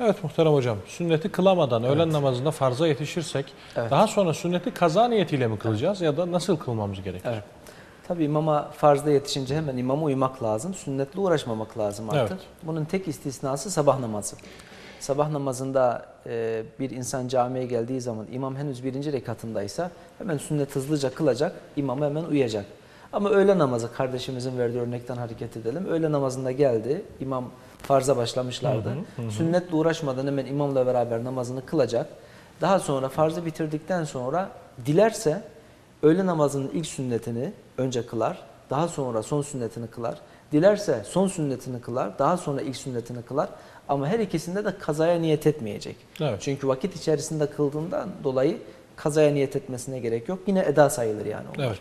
Evet muhterem hocam. Sünneti kılamadan öğlen namazında farza yetişirsek Evet. daha sonra sünneti kaza niyetiyle mi kılacağız ya da nasıl kılmamız gerekir? Evet. Tabii imama farzda yetişince hemen imama uymak lazım. Sünnetle uğraşmamak lazım artık. Evet. Bunun tek istisnası sabah namazı. Sabah namazında e, bir insan camiye geldiği zaman imam henüz birinci rekatındaysa hemen sünnet hızlıca kılacak, imama hemen uyacak. Ama öğle namazı kardeşimizin verdiği örnekten hareket edelim. Öğle namazında geldi, imam farza başlamışlardı. Sünnetle uğraşmadan hemen imamla beraber namazını kılacak. Daha sonra farzı bitirdikten sonra dilerse öğle namazının ilk sünnetini önce kılar, daha sonra son sünnetini kılar. Dilerse son sünnetini kılar, daha sonra ilk sünnetini kılar. Ama her ikisinde de kazaya niyet etmeyecek. Evet. Çünkü vakit içerisinde kıldığından dolayı kazaya niyet etmesine gerek yok. Yine eda sayılır yani onlar. Evet.